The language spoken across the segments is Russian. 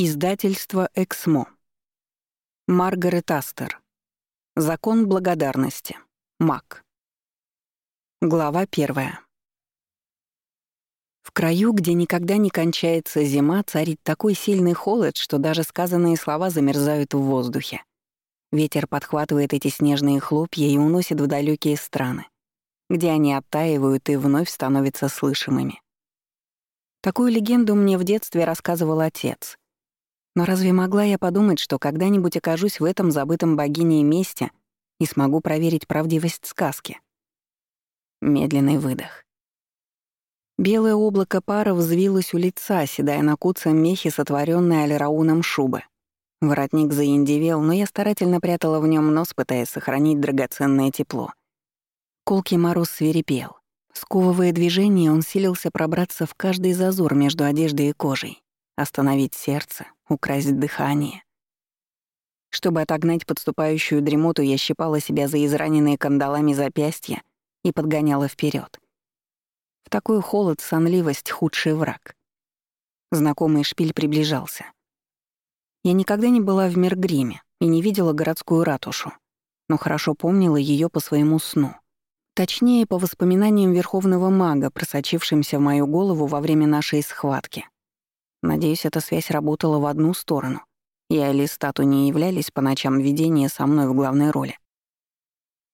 Издательство «Эксмо». Маргарет Астер. Закон благодарности. Мак. Глава первая. В краю, где никогда не кончается зима, царит такой сильный холод, что даже сказанные слова замерзают в воздухе. Ветер подхватывает эти снежные хлопья и уносит в далекие страны, где они оттаивают и вновь становятся слышимыми. Такую легенду мне в детстве рассказывал отец — но разве могла я подумать, что когда-нибудь окажусь в этом забытом богиней месте и смогу проверить правдивость сказки? Медленный выдох. Белое облако пара взвилось у лица, седая на куцем мехе, сотворенной алирауном шубы. Воротник заиндивел, но я старательно прятала в нем нос, пытаясь сохранить драгоценное тепло. Колкий мороз свирепел. Сковывая движение, он силился пробраться в каждый зазор между одеждой и кожей, остановить сердце, украсть дыхание. Чтобы отогнать подступающую дремоту, я щипала себя за израненные кандалами запястья и подгоняла вперед. В такой холод сонливость — худший враг. Знакомый шпиль приближался. Я никогда не была в Миргриме и не видела городскую ратушу, но хорошо помнила ее по своему сну. Точнее, по воспоминаниям верховного мага, просочившимся в мою голову во время нашей схватки — Надеюсь, эта связь работала в одну сторону. Я или Стату не являлись по ночам видения со мной в главной роли.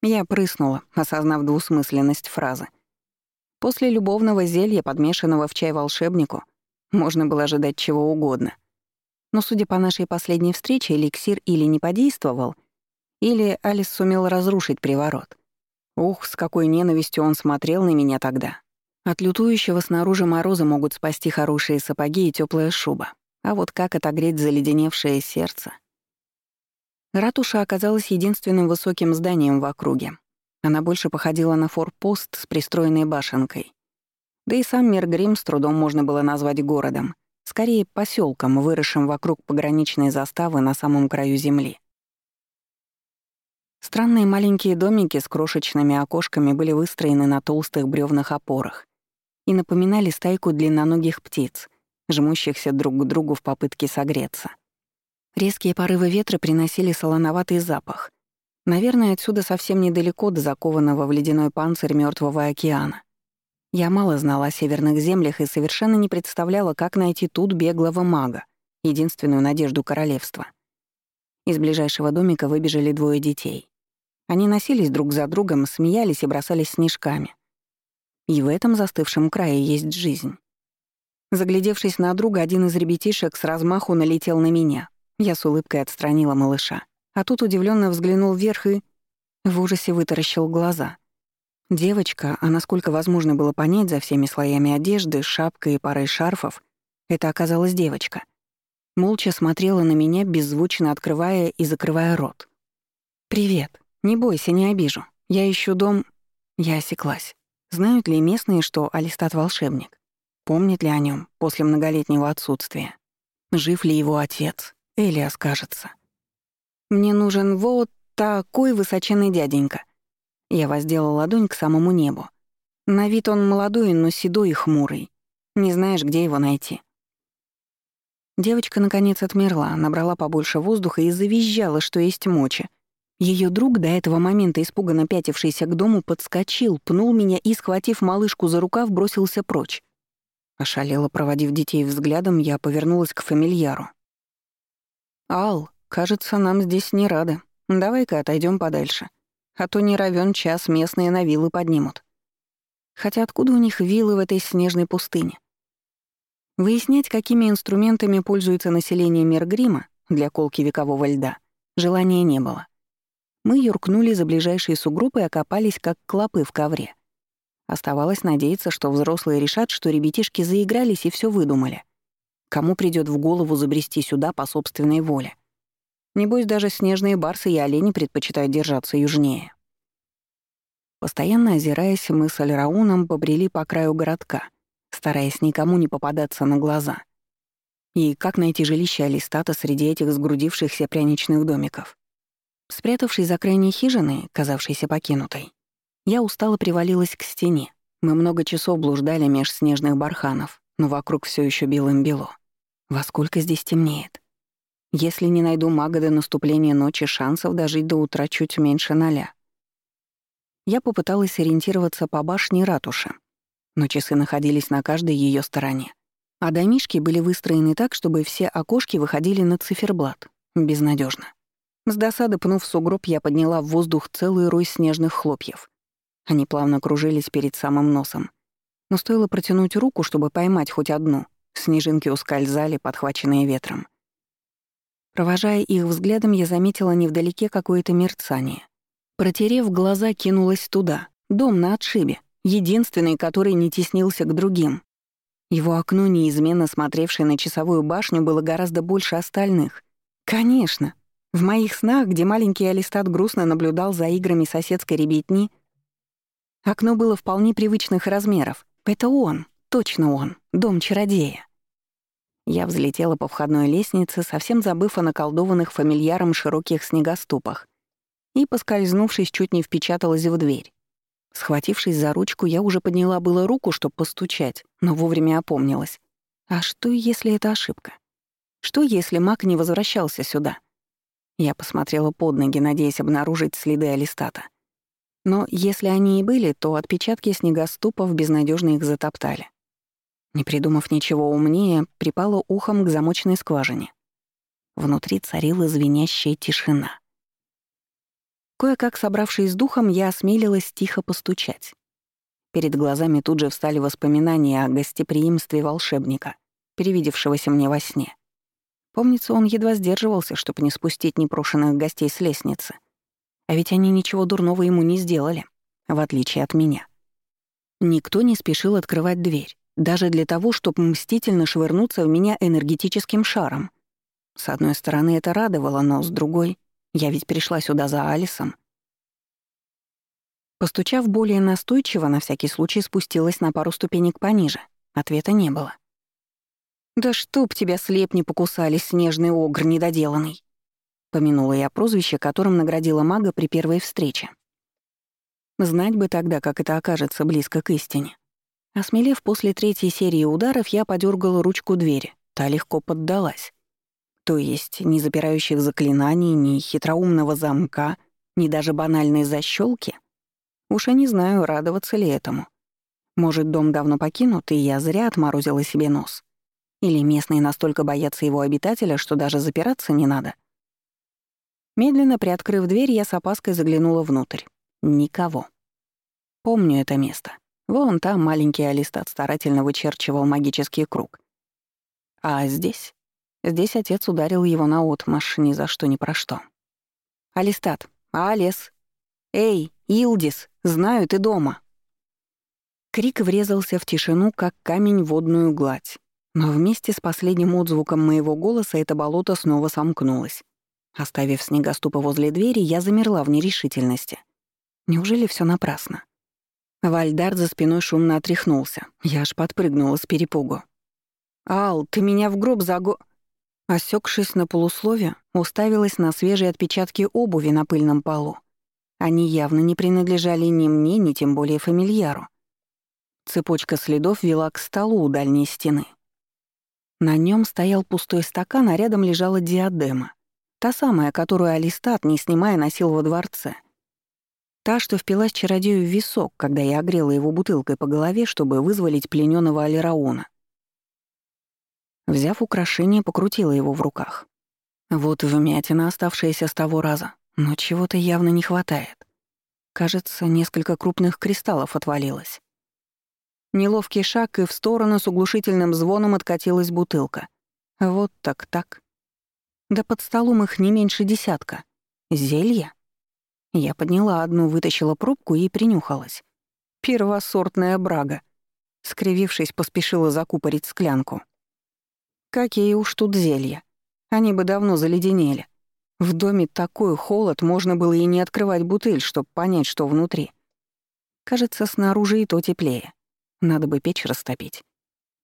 Я прыснула, осознав двусмысленность фразы. После любовного зелья, подмешанного в чай волшебнику, можно было ожидать чего угодно. Но, судя по нашей последней встрече, эликсир или не подействовал, или Алис сумел разрушить приворот. Ух, с какой ненавистью он смотрел на меня тогда. От лютующего снаружи мороза могут спасти хорошие сапоги и теплая шуба. А вот как отогреть заледеневшее сердце? Ратуша оказалась единственным высоким зданием в округе. Она больше походила на форпост с пристроенной башенкой. Да и сам Миргрим с трудом можно было назвать городом, скорее поселком, выросшим вокруг пограничной заставы на самом краю земли. Странные маленькие домики с крошечными окошками были выстроены на толстых бревнах опорах, и напоминали стайку длинноногих птиц, жмущихся друг к другу в попытке согреться. Резкие порывы ветра приносили солоноватый запах. Наверное, отсюда совсем недалеко до закованного в ледяной панцирь мертвого океана. Я мало знала о северных землях и совершенно не представляла, как найти тут беглого мага, единственную надежду королевства. Из ближайшего домика выбежали двое детей. Они носились друг за другом, смеялись и бросались снежками — и в этом застывшем крае есть жизнь. Заглядевшись на друга, один из ребятишек с размаху налетел на меня. Я с улыбкой отстранила малыша. А тут удивленно взглянул вверх и... В ужасе вытаращил глаза. Девочка, а насколько возможно было понять за всеми слоями одежды, шапкой и парой шарфов, это оказалась девочка. Молча смотрела на меня, беззвучно открывая и закрывая рот. «Привет. Не бойся, не обижу. Я ищу дом...» Я осеклась. Знают ли местные, что Алистат — волшебник? Помнят ли о нем после многолетнего отсутствия? Жив ли его отец? Элиас, кажется. «Мне нужен вот такой высоченный дяденька». Я воздела ладонь к самому небу. На вид он молодой, но седой и хмурый. Не знаешь, где его найти. Девочка, наконец, отмерла, набрала побольше воздуха и завизжала, что есть мочи, ее друг, до этого момента испуганно пятившийся к дому, подскочил, пнул меня и, схватив малышку за рукав, бросился прочь. Ошалела, проводив детей взглядом, я повернулась к фамильяру. «Ал, кажется, нам здесь не рады. Давай-ка отойдем подальше. А то не равен час местные на вилы поднимут. Хотя откуда у них вилы в этой снежной пустыне? Выяснять, какими инструментами пользуется население Миргрима для колки векового льда, желания не было. Мы юркнули за ближайшие сугробы и окопались, как клопы в ковре. Оставалось надеяться, что взрослые решат, что ребятишки заигрались и все выдумали. Кому придет в голову забрести сюда по собственной воле? Небось, даже снежные барсы и олени предпочитают держаться южнее. Постоянно озираясь, мы с Альрауном побрели по краю городка, стараясь никому не попадаться на глаза. И как найти жилище Алистата среди этих сгрудившихся пряничных домиков? Спрятавшись за крайней хижиной, казавшейся покинутой, я устало привалилась к стене. Мы много часов блуждали меж снежных барханов, но вокруг все еще белым бело. Во сколько здесь темнеет? Если не найду мага до наступления ночи, шансов дожить до утра чуть меньше ноля. Я попыталась ориентироваться по башне ратуши, но часы находились на каждой ее стороне. А домишки были выстроены так, чтобы все окошки выходили на циферблат. Безнадежно. С досады пнув сугроб, я подняла в воздух целый рой снежных хлопьев. Они плавно кружились перед самым носом. Но стоило протянуть руку, чтобы поймать хоть одну. Снежинки ускользали, подхваченные ветром. Провожая их взглядом, я заметила невдалеке какое-то мерцание. Протерев глаза, кинулась туда. Дом на отшибе, единственный, который не теснился к другим. Его окно, неизменно смотревшее на часовую башню, было гораздо больше остальных. Конечно, в моих снах, где маленький Алистат грустно наблюдал за играми соседской ребятни, окно было вполне привычных размеров. Это он, точно он, дом чародея. Я взлетела по входной лестнице, совсем забыв о наколдованных фамильяром широких снегоступах, и, поскользнувшись, чуть не впечаталась в дверь. Схватившись за ручку, я уже подняла было руку, чтобы постучать, но вовремя опомнилась. А что, если это ошибка? Что, если маг не возвращался сюда? Я посмотрела под ноги, надеясь обнаружить следы Алистата. Но если они и были, то отпечатки снегоступов безнадежно их затоптали. Не придумав ничего умнее, припала ухом к замочной скважине. Внутри царила звенящая тишина. Кое-как собравшись с духом, я осмелилась тихо постучать. Перед глазами тут же встали воспоминания о гостеприимстве волшебника, перевидевшегося мне во сне. Помнится, он едва сдерживался, чтобы не спустить непрошенных гостей с лестницы. А ведь они ничего дурного ему не сделали, в отличие от меня. Никто не спешил открывать дверь, даже для того, чтобы мстительно швырнуться в меня энергетическим шаром. С одной стороны, это радовало, но с другой, я ведь пришла сюда за Алисом. Постучав более настойчиво, на всякий случай спустилась на пару ступенек пониже. Ответа не было. «Да чтоб тебя слепни покусали, снежный огр недоделанный!» Помянула я прозвище, которым наградила мага при первой встрече. Знать бы тогда, как это окажется близко к истине. Осмелев после третьей серии ударов, я подергала ручку двери. Та легко поддалась. То есть ни запирающих заклинаний, ни хитроумного замка, ни даже банальной защелки. Уж я не знаю, радоваться ли этому. Может, дом давно покинут, и я зря отморозила себе нос. Или местные настолько боятся его обитателя, что даже запираться не надо. Медленно приоткрыв дверь, я с опаской заглянула внутрь. Никого. Помню это место. Вон там маленький Алистат старательно вычерчивал магический круг. А здесь? Здесь отец ударил его на наотмашь ни за что ни про что. «Алистат! Алис! Эй, Илдис! Знаю, ты дома!» Крик врезался в тишину, как камень в водную гладь. Но вместе с последним отзвуком моего голоса это болото снова сомкнулось. Оставив снегоступы возле двери, я замерла в нерешительности. Неужели все напрасно? Вальдар за спиной шумно отряхнулся. Я аж подпрыгнула с перепугу. «Ал, ты меня в гроб заго...» Осекшись на полуслове, уставилась на свежие отпечатки обуви на пыльном полу. Они явно не принадлежали ни мне, ни тем более фамильяру. Цепочка следов вела к столу у дальней стены. На нем стоял пустой стакан, а рядом лежала диадема. Та самая, которую Алистат, не снимая, носил во дворце. Та, что впилась чародею в висок, когда я огрела его бутылкой по голове, чтобы вызволить плененного Алирауна. Взяв украшение, покрутила его в руках. Вот вмятина, оставшаяся с того раза, но чего-то явно не хватает. Кажется, несколько крупных кристаллов отвалилось. Неловкий шаг, и в сторону с углушительным звоном откатилась бутылка. Вот так-так. Да под столом их не меньше десятка. Зелье? Я подняла одну, вытащила пробку и принюхалась. Первосортная брага. Скривившись, поспешила закупорить склянку. Какие уж тут зелья. Они бы давно заледенели. В доме такой холод, можно было и не открывать бутыль, чтобы понять, что внутри. Кажется, снаружи и то теплее. Надо бы печь растопить.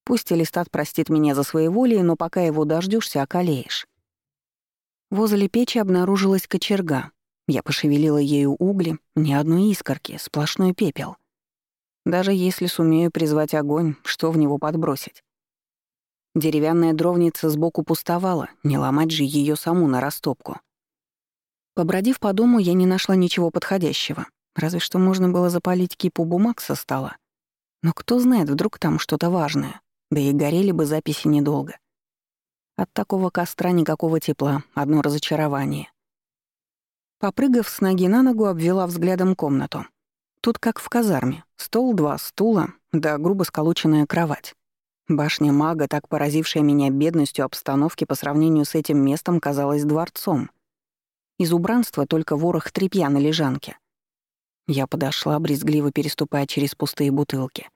Пусть Элистат простит меня за своеволие, но пока его дождешься, околеешь. Возле печи обнаружилась кочерга. Я пошевелила ею угли, ни одной искорки, сплошной пепел. Даже если сумею призвать огонь, что в него подбросить? Деревянная дровница сбоку пустовала, не ломать же ее саму на растопку. Побродив по дому, я не нашла ничего подходящего. Разве что можно было запалить кипу бумаг со стола. Но кто знает, вдруг там что-то важное. Да и горели бы записи недолго. От такого костра никакого тепла, одно разочарование. Попрыгав с ноги на ногу, обвела взглядом комнату. Тут как в казарме. Стол, два стула, да грубо сколоченная кровать. Башня мага, так поразившая меня бедностью обстановки по сравнению с этим местом, казалась дворцом. Из убранства только ворох тряпья на лежанке. Я подошла, брезгливо переступая через пустые бутылки.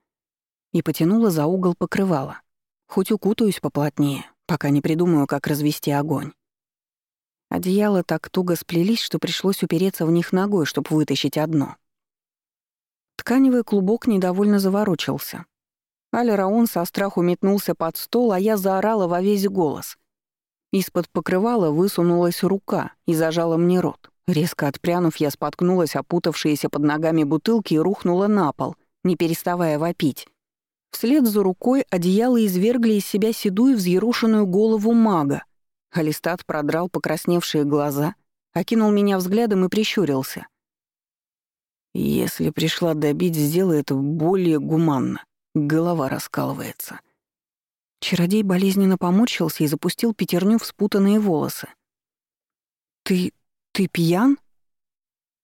И потянула за угол покрывала. Хоть укутаюсь поплотнее, пока не придумаю, как развести огонь. Одеяла так туго сплелись, что пришлось упереться в них ногой, чтобы вытащить одно. Тканевый клубок недовольно заворочился, Аль-Раун со страху метнулся под стол, а я заорала во весь голос. Из-под покрывала высунулась рука и зажала мне рот. Резко отпрянув, я споткнулась опутавшиеся под ногами бутылки и рухнула на пол, не переставая вопить. Вслед за рукой одеяло извергли из себя седую взъерушенную голову мага. Алистат продрал покрасневшие глаза, окинул меня взглядом и прищурился. «Если пришла добить, сделай это более гуманно», Голова раскалывается. Чародей болезненно поморщился и запустил пятерню в спутанные волосы. «Ты... ты пьян?»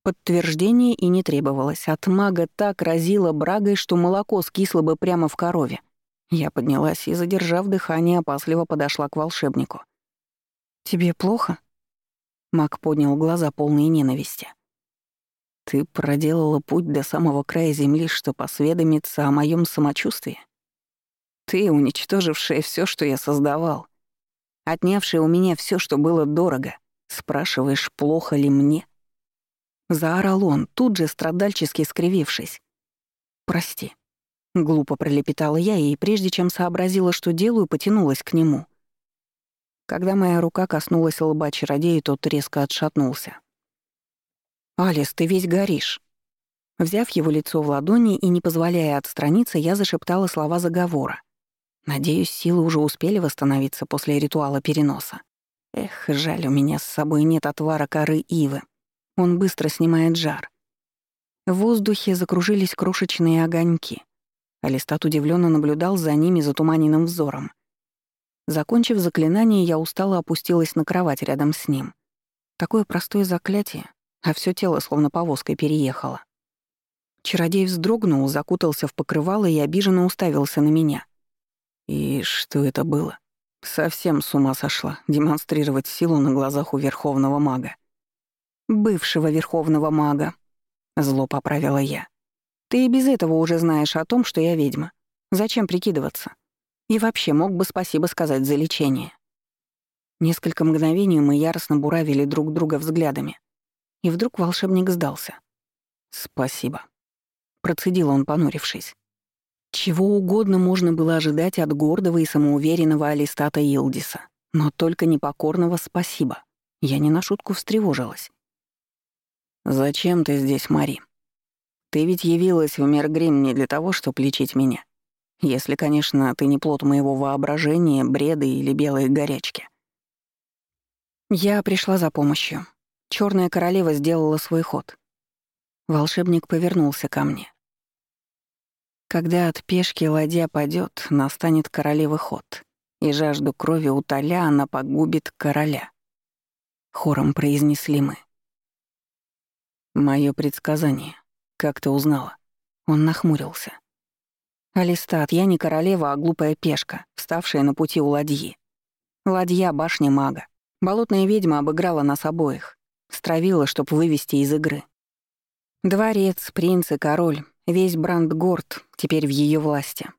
Подтверждение и не требовалось. От мага так разило брагой, что молоко скисло бы прямо в корове. Я поднялась и, задержав дыхание, опасливо подошла к волшебнику. «Тебе плохо?» Маг поднял глаза, полные ненависти. Ты проделала путь до самого края земли, чтобы осведомиться о моем самочувствии? Ты, уничтожившая все, что я создавал, отнявшая у меня все, что было дорого, спрашиваешь, плохо ли мне? Заорал он, тут же страдальчески скривившись. «Прости», — глупо пролепетала я, и прежде чем сообразила, что делаю, потянулась к нему. Когда моя рука коснулась лба чародея, тот резко отшатнулся. «Алис, ты весь горишь». Взяв его лицо в ладони и не позволяя отстраниться, я зашептала слова заговора. Надеюсь, силы уже успели восстановиться после ритуала переноса. Эх, жаль, у меня с собой нет отвара коры ивы. Он быстро снимает жар. В воздухе закружились крошечные огоньки. Алистат удивленно наблюдал за ними затуманенным взором. Закончив заклинание, я устало опустилась на кровать рядом с ним. Такое простое заклятие, а все тело словно повозкой переехало. Чародей вздрогнул, закутался в покрывало и обиженно уставился на меня. И что это было? Совсем с ума сошла демонстрировать силу на глазах у верховного мага. «Бывшего верховного мага», — зло поправила я. «Ты и без этого уже знаешь о том, что я ведьма. Зачем прикидываться? И вообще мог бы спасибо сказать за лечение». Несколько мгновений мы яростно буравили друг друга взглядами. И вдруг волшебник сдался. «Спасибо», — процедил он, понурившись. Чего угодно можно было ожидать от гордого и самоуверенного Алистата Илдиса, но только непокорного «спасибо». Я не на шутку встревожилась. «Зачем ты здесь, Мари? Ты ведь явилась в Мергрим не для того, чтобы лечить меня. Если, конечно, ты не плод моего воображения, бреда или белой горячки». Я пришла за помощью. Черная королева сделала свой ход. Волшебник повернулся ко мне. Когда от пешки ладья падет, настанет королевы ход, и жажду крови утоля она погубит короля. Хором произнесли мы. Мое предсказание. Как ты узнала? Он нахмурился. Алистат, я не королева, а глупая пешка, вставшая на пути у ладьи. Ладья — башня мага. Болотная ведьма обыграла нас обоих. Стравила, чтоб вывести из игры. Дворец, принц и король, весь Брандгорд теперь в ее власти.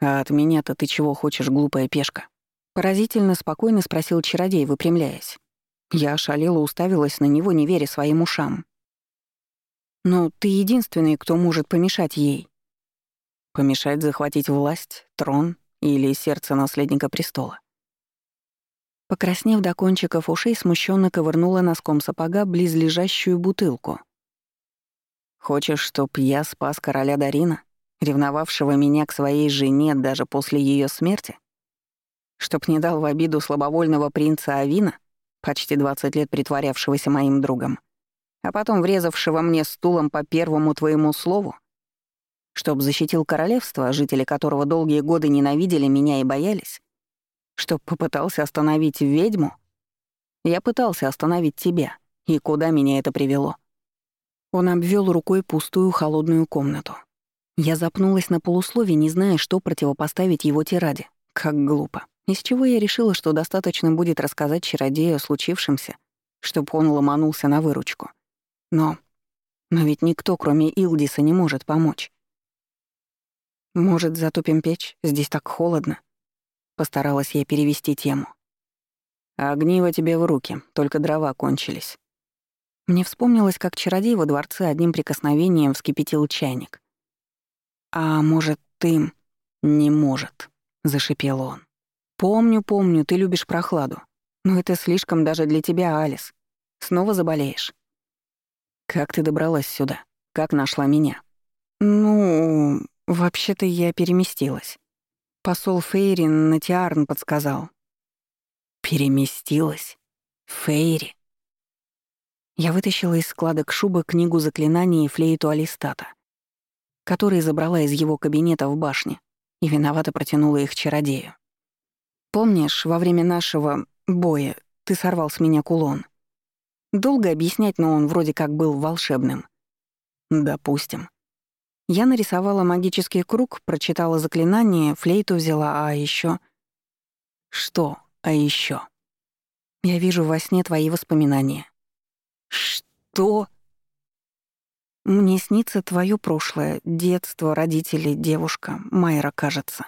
«А от меня-то ты чего хочешь, глупая пешка?» Поразительно спокойно спросил чародей, выпрямляясь. Я ошалела, уставилась на него, не веря своим ушам. «Но ты единственный, кто может помешать ей». Помешать захватить власть, трон или сердце наследника престола. Покраснев до кончиков ушей, смущенно ковырнула носком сапога близлежащую бутылку. «Хочешь, чтоб я спас короля Дарина, ревновавшего меня к своей жене даже после ее смерти?» Чтоб не дал в обиду слабовольного принца Авина, почти 20 лет притворявшегося моим другом, а потом врезавшего мне стулом по первому твоему слову? Чтоб защитил королевство, жители которого долгие годы ненавидели меня и боялись? Чтоб попытался остановить ведьму? Я пытался остановить тебя. И куда меня это привело? Он обвел рукой пустую холодную комнату. Я запнулась на полуслове, не зная, что противопоставить его тираде. Как глупо. Из чего я решила, что достаточно будет рассказать чародею о случившемся, чтобы он ломанулся на выручку. Но... Но ведь никто, кроме Илдиса, не может помочь. «Может, затопим печь? Здесь так холодно». Постаралась я перевести тему. «Огниво тебе в руки, только дрова кончились». Мне вспомнилось, как чародей во дворце одним прикосновением вскипятил чайник. «А может, ты...» «Не может», — зашипел он. «Помню, помню, ты любишь прохладу. Но это слишком даже для тебя, Алис. Снова заболеешь». «Как ты добралась сюда? Как нашла меня?» «Ну, вообще-то я переместилась. Посол Фейрин на Тиарн подсказал». «Переместилась? Фейри?» Я вытащила из складок шубы книгу заклинаний и флейту Алистата, который забрала из его кабинета в башне, и виновато протянула их чародею. «Помнишь, во время нашего боя ты сорвал с меня кулон?» Долго объяснять, но он вроде как был волшебным. Допустим. Я нарисовала магический круг, прочитала заклинание, флейту взяла, а еще Что «а еще? Я вижу во сне твои воспоминания. Что? Мне снится твое прошлое, детство, родители, девушка, Майра, кажется.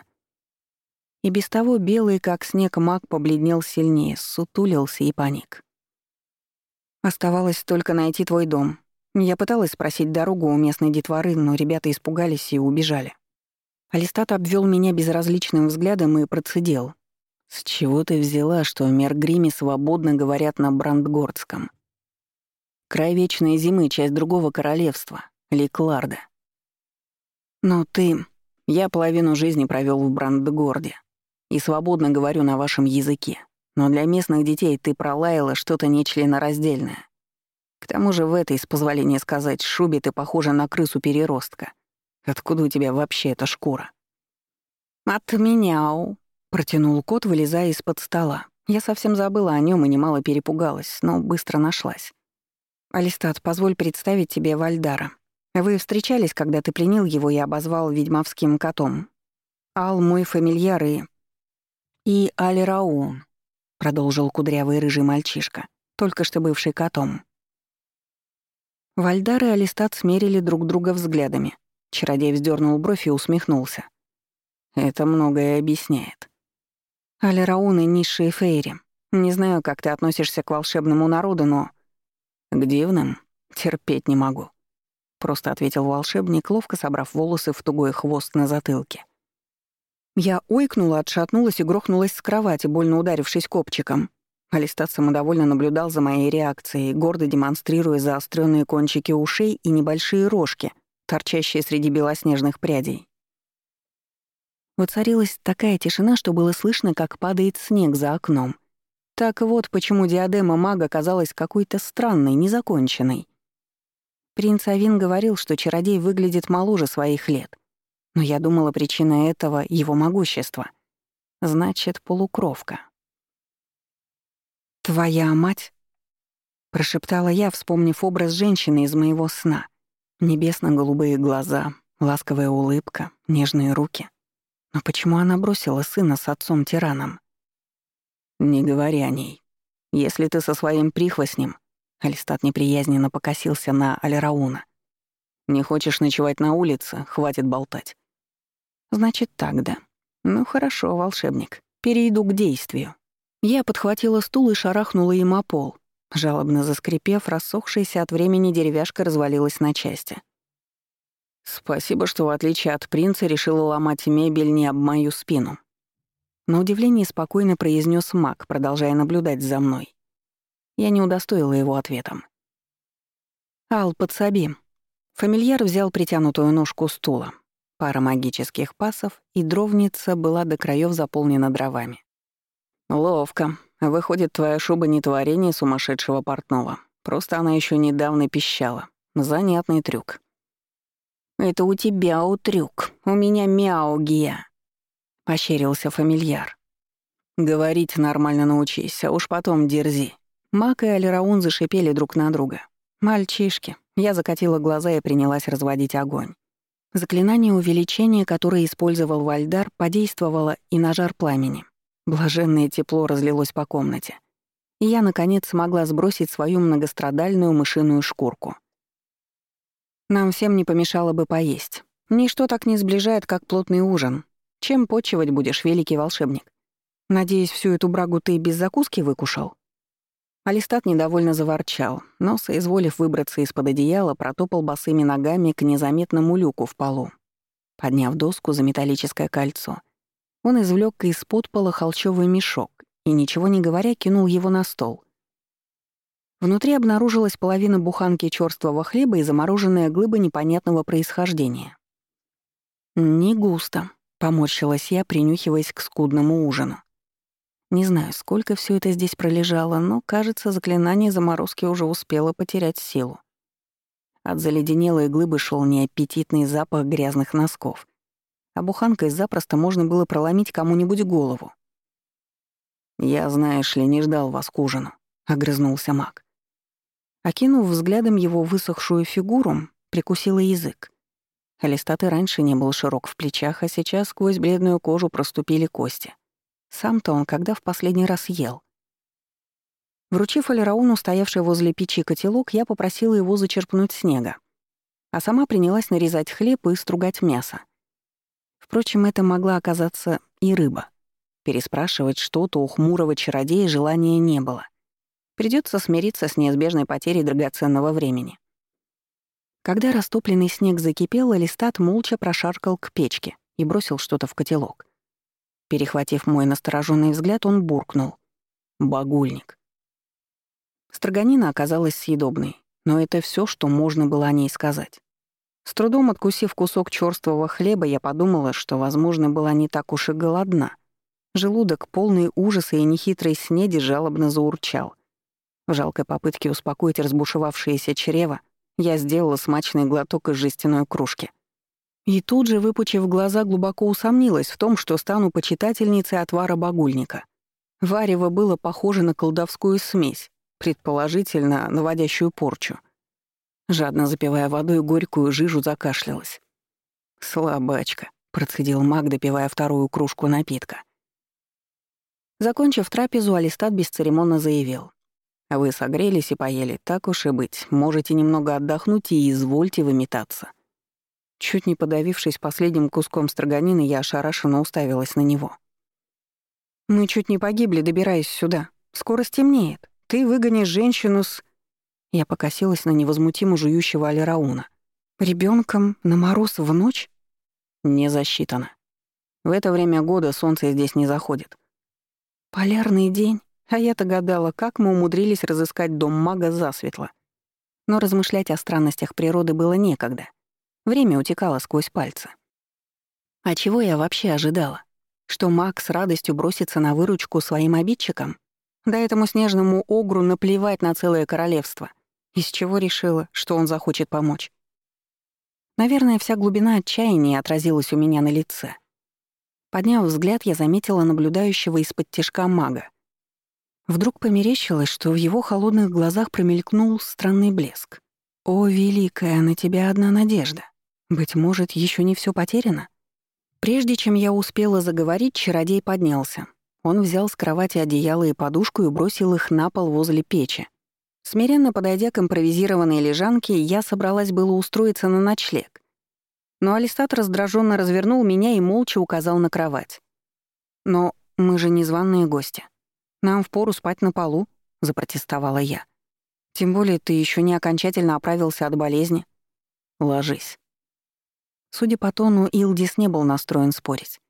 И без того белый, как снег, маг побледнел сильнее, сутулился и паник. Оставалось только найти твой дом. Я пыталась спросить дорогу у местной детворы, но ребята испугались и убежали. Алистат обвел меня безразличным взглядом и процедил. «С чего ты взяла, что в Мергриме свободно говорят на Брандгордском?» «Край вечной зимы — часть другого королевства, Ликларда». «Но ты...» Я половину жизни провел в Брандгорде и свободно говорю на вашем языке. Но для местных детей ты пролаяла что-то нечленораздельное. К тому же в этой, с позволения сказать, шубе ты похожа на крысу-переростка. Откуда у тебя вообще эта шкура? «От меняу», — протянул кот, вылезая из-под стола. Я совсем забыла о нем и немало перепугалась, но быстро нашлась. «Алистат, позволь представить тебе Вальдара. Вы встречались, когда ты пленил его и обозвал ведьмовским котом. Ал — мой фамильяр и... И Алираун, продолжил кудрявый рыжий мальчишка, только что бывший котом. Вальдар и Алистат смерили друг друга взглядами. Чародей вздернул бровь и усмехнулся. «Это многое объясняет». «Алираун и низшие фейри. Не знаю, как ты относишься к волшебному народу, но...» «К дивным? Терпеть не могу», — просто ответил волшебник, ловко собрав волосы в тугой хвост на затылке. Я ойкнула, отшатнулась и грохнулась с кровати, больно ударившись копчиком. Алистат самодовольно наблюдал за моей реакцией, гордо демонстрируя заостренные кончики ушей и небольшие рожки, торчащие среди белоснежных прядей. Воцарилась такая тишина, что было слышно, как падает снег за окном. Так вот, почему диадема мага казалась какой-то странной, незаконченной. Принц Авин говорил, что чародей выглядит моложе своих лет — но я думала, причина этого — его могущество. Значит, полукровка. «Твоя мать?» — прошептала я, вспомнив образ женщины из моего сна. Небесно-голубые глаза, ласковая улыбка, нежные руки. Но почему она бросила сына с отцом-тираном? «Не говори о ней. Если ты со своим прихвостнем...» Алистат неприязненно покосился на Алирауна. «Не хочешь ночевать на улице? Хватит болтать. Значит, так да. Ну хорошо, волшебник. Перейду к действию. Я подхватила стул и шарахнула им о пол. Жалобно заскрипев, рассохшаяся от времени деревяшка развалилась на части. «Спасибо, что, в отличие от принца, решила ломать мебель не об мою спину». На удивление спокойно произнес маг, продолжая наблюдать за мной. Я не удостоила его ответом. «Ал, подсоби». Фамильяр взял притянутую ножку стула. Пара магических пасов, и дровница была до краев заполнена дровами. Ловко. Выходит, твоя шуба не творение сумасшедшего портного. Просто она еще недавно пищала. Занятный трюк. «Это у тебя у трюк, у меня мяугия», — пощерился фамильяр. «Говорить нормально научись, а уж потом дерзи». Мак и Алираун зашипели друг на друга. «Мальчишки». Я закатила глаза и принялась разводить огонь. Заклинание увеличения, которое использовал Вальдар, подействовало и на жар пламени. Блаженное тепло разлилось по комнате. И я, наконец, смогла сбросить свою многострадальную мышиную шкурку. Нам всем не помешало бы поесть. Ничто так не сближает, как плотный ужин. Чем почивать будешь, великий волшебник? Надеюсь, всю эту брагу ты без закуски выкушал?» Алистат недовольно заворчал, но, соизволив выбраться из-под одеяла, протопал босыми ногами к незаметному люку в полу. Подняв доску за металлическое кольцо, он извлек из-под пола холчевый мешок и, ничего не говоря, кинул его на стол. Внутри обнаружилась половина буханки черствого хлеба и замороженная глыба непонятного происхождения. «Не густо», — поморщилась я, принюхиваясь к скудному ужину. Не знаю, сколько все это здесь пролежало, но, кажется, заклинание заморозки уже успело потерять силу. От заледенелой глыбы шел неаппетитный запах грязных носков, а буханкой запросто можно было проломить кому-нибудь голову. «Я, знаешь ли, не ждал вас к ужину», — огрызнулся маг. Окинув взглядом его высохшую фигуру, прикусила язык. Алистат и раньше не был широк в плечах, а сейчас сквозь бледную кожу проступили кости. Сам-то он когда в последний раз ел? Вручив Алирауну, стоявший возле печи котелок, я попросила его зачерпнуть снега, а сама принялась нарезать хлеб и стругать мясо. Впрочем, это могла оказаться и рыба. Переспрашивать что-то у хмурого чародея желания не было. Придется смириться с неизбежной потерей драгоценного времени. Когда растопленный снег закипел, Алистат молча прошаркал к печке и бросил что-то в котелок. Перехватив мой настороженный взгляд, он буркнул. «Багульник». Строганина оказалась съедобной, но это все, что можно было о ней сказать. С трудом откусив кусок чёрствого хлеба, я подумала, что, возможно, была не так уж и голодна. Желудок, полный ужаса и нехитрой снеди, жалобно заурчал — в жалкой попытке успокоить разбушевавшееся чрево, я сделала смачный глоток из жестяной кружки. И тут же, выпучив глаза, глубоко усомнилась в том, что стану почитательницей отвара багульника. Варево было похоже на колдовскую смесь, предположительно, наводящую порчу. Жадно запивая водой горькую жижу, закашлялась. «Слабачка», — процедил маг, допивая вторую кружку напитка. Закончив трапезу, Алистат бесцеремонно заявил. Вы согрелись и поели, так уж и быть. Можете немного отдохнуть и извольте выметаться». Чуть не подавившись последним куском строганины, я ошарашенно уставилась на него. «Мы чуть не погибли, добираясь сюда. Скоро стемнеет. Ты выгонишь женщину с...» Я покосилась на невозмутимо жующего Алирауна. Ребенком на мороз в ночь?» «Не засчитано. В это время года солнце здесь не заходит». «Полярный день?» А я-то гадала, как мы умудрились разыскать дом мага засветло. Но размышлять о странностях природы было некогда. Время утекало сквозь пальцы. А чего я вообще ожидала? Что маг с радостью бросится на выручку своим обидчикам? Да этому снежному огру наплевать на целое королевство. Из чего решила, что он захочет помочь? Наверное, вся глубина отчаяния отразилась у меня на лице. Подняв взгляд, я заметила наблюдающего из-под тишка мага. Вдруг померещилось, что в его холодных глазах промелькнул странный блеск. «О, великая, на тебя одна надежда. Быть может, еще не все потеряно?» Прежде чем я успела заговорить, чародей поднялся. Он взял с кровати одеяло и подушку и бросил их на пол возле печи. Смиренно подойдя к импровизированной лежанке, я собралась было устроиться на ночлег. Но Алистат раздраженно развернул меня и молча указал на кровать. «Но мы же незваные гости. Нам впору спать на полу», — запротестовала я. «Тем более ты еще не окончательно оправился от болезни. Ложись». Судя по тону, Илдис не был настроен спорить.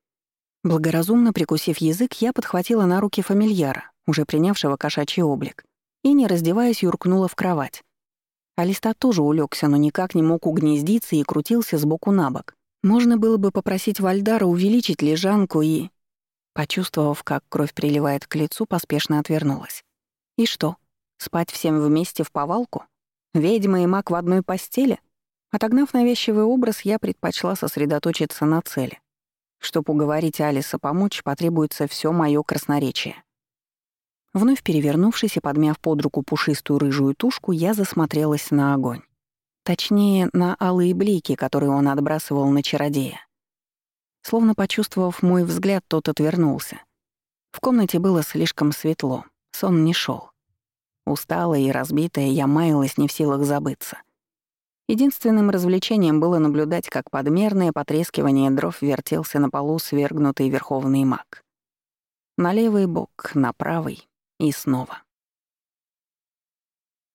Благоразумно прикусив язык, я подхватила на руки фамильяра, уже принявшего кошачий облик, и, не раздеваясь, юркнула в кровать. Алиста тоже улегся, но никак не мог угнездиться и крутился с боку на бок. Можно было бы попросить Вальдара увеличить лежанку и... Почувствовав, как кровь приливает к лицу, поспешно отвернулась. И что, спать всем вместе в повалку? Ведьма и маг в одной постели? Отогнав навязчивый образ, я предпочла сосредоточиться на цели. Чтобы уговорить Алиса помочь, потребуется все моё красноречие. Вновь перевернувшись и подмяв под руку пушистую рыжую тушку, я засмотрелась на огонь. Точнее, на алые блики, которые он отбрасывал на чародея. Словно почувствовав мой взгляд, тот отвернулся. В комнате было слишком светло, сон не шел. Усталая и разбитая, я маялась не в силах забыться. Единственным развлечением было наблюдать, как подмерное потрескивание дров вертелся на полу свергнутый верховный маг. На левый бок, на правый и снова.